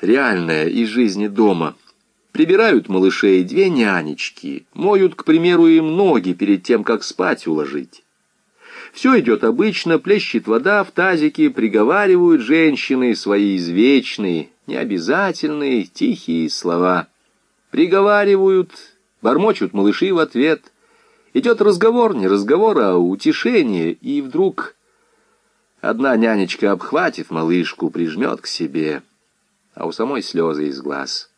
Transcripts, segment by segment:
реальное из жизни дома. Прибирают малышей две нянечки, моют, к примеру, им ноги перед тем, как спать уложить. Все идет обычно, плещет вода в тазике, приговаривают женщины свои извечные, необязательные, тихие слова. Приговаривают, бормочут малыши в ответ. Идет разговор, не разговор, а утешение, и вдруг одна нянечка обхватит малышку, прижмет к себе, а у самой слезы из глаз.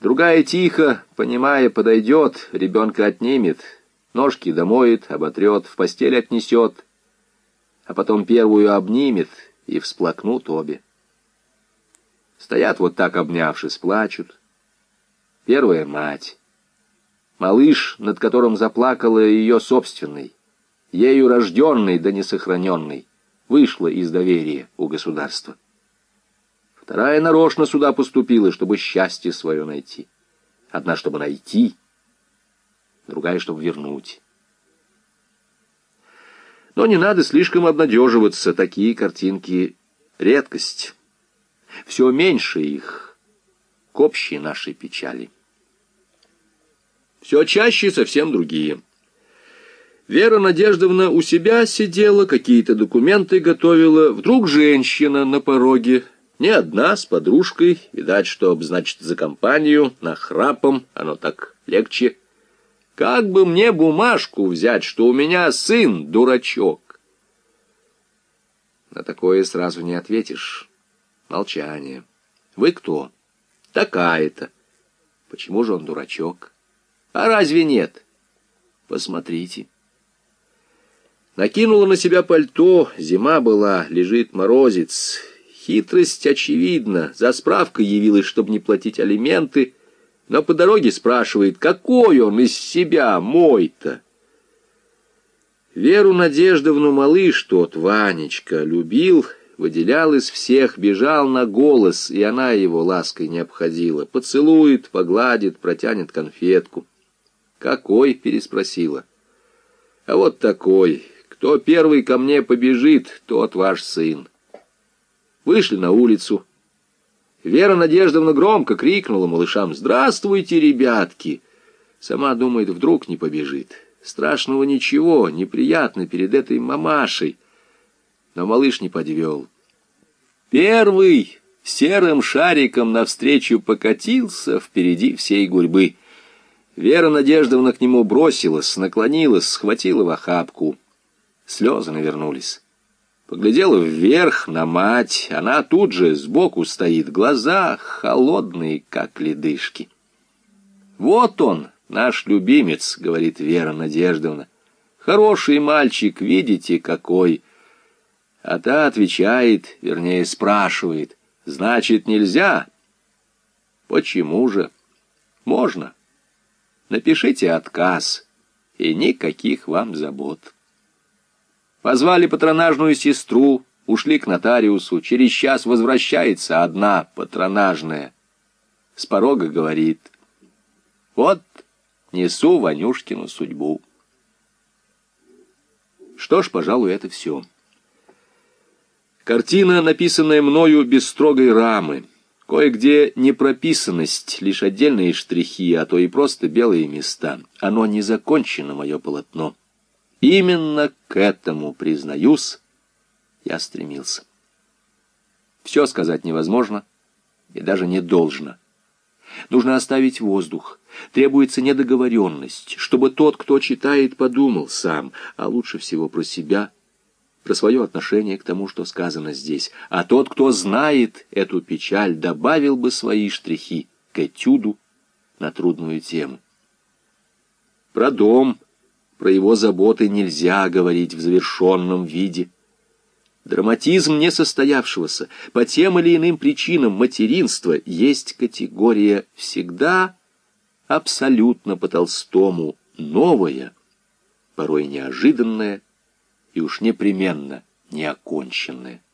Другая тихо, понимая, подойдет, ребенка отнимет, ножки домоет, оботрет, в постель отнесет, а потом первую обнимет, и всплакнут обе. Стоят вот так, обнявшись, плачут. Первая мать. Малыш, над которым заплакала ее собственный, ею рожденный да несохраненный, вышла из доверия у государства. Вторая нарочно сюда поступила, чтобы счастье свое найти. Одна, чтобы найти, другая, чтобы вернуть. Но не надо слишком обнадеживаться, такие картинки — редкость. Все меньше их к общей нашей печали. Все чаще совсем другие. Вера Надеждовна у себя сидела, какие-то документы готовила. Вдруг женщина на пороге, не одна, с подружкой, видать, что, значит, за компанию, нахрапом, оно так легче. Как бы мне бумажку взять, что у меня сын дурачок? На такое сразу не ответишь. Молчание. Вы кто? Такая-то. Почему же он дурачок? А разве нет? Посмотрите. Накинула на себя пальто, зима была, лежит морозец. Хитрость очевидна. За справкой явилась, чтобы не платить алименты, но по дороге спрашивает, какой он из себя мой-то. Веру Надеждовну малыш тот, Ванечка, любил выделял из всех, бежал на голос, и она его лаской не обходила. Поцелует, погладит, протянет конфетку. «Какой?» — переспросила. «А вот такой. Кто первый ко мне побежит, тот ваш сын». Вышли на улицу. Вера Надеждовна громко крикнула малышам «Здравствуйте, ребятки!» Сама думает, вдруг не побежит. Страшного ничего, неприятно перед этой мамашей. Но малыш не подвел. Первый серым шариком навстречу покатился впереди всей гурьбы. Вера Надеждовна к нему бросилась, наклонилась, схватила в охапку. Слезы навернулись. Поглядела вверх на мать, она тут же сбоку стоит, глаза холодные, как ледышки. «Вот он, наш любимец», — говорит Вера Надеждовна. «Хороший мальчик, видите, какой!» А та отвечает, вернее, спрашивает, значит, нельзя? Почему же? Можно. Напишите отказ, и никаких вам забот. Позвали патронажную сестру, ушли к нотариусу, через час возвращается одна патронажная. С порога говорит, вот несу Ванюшкину судьбу. Что ж, пожалуй, это все. Картина, написанная мною без строгой рамы. Кое-где непрописанность, лишь отдельные штрихи, а то и просто белые места. Оно не закончено, мое полотно. Именно к этому, признаюсь, я стремился. Все сказать невозможно и даже не должно. Нужно оставить воздух. Требуется недоговоренность, чтобы тот, кто читает, подумал сам, а лучше всего про себя – про свое отношение к тому, что сказано здесь, а тот, кто знает эту печаль, добавил бы свои штрихи к этюду на трудную тему. Про дом, про его заботы нельзя говорить в завершенном виде. Драматизм несостоявшегося по тем или иным причинам материнства есть категория всегда абсолютно по-толстому новая, порой неожиданная, и уж непременно неоконченное.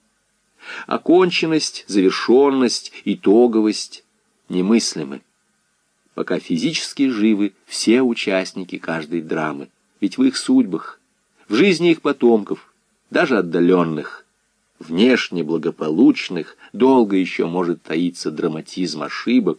Оконченность, завершенность, итоговость немыслимы. Пока физически живы все участники каждой драмы, ведь в их судьбах, в жизни их потомков, даже отдаленных, внешне благополучных, долго еще может таиться драматизм ошибок,